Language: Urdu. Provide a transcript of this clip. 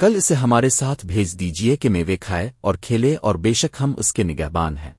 کل اسے ہمارے ساتھ بھیج دیجیے کہ میوے کھائے اور کھیلے اور بے شک ہم اس کے نگہبان ہیں۔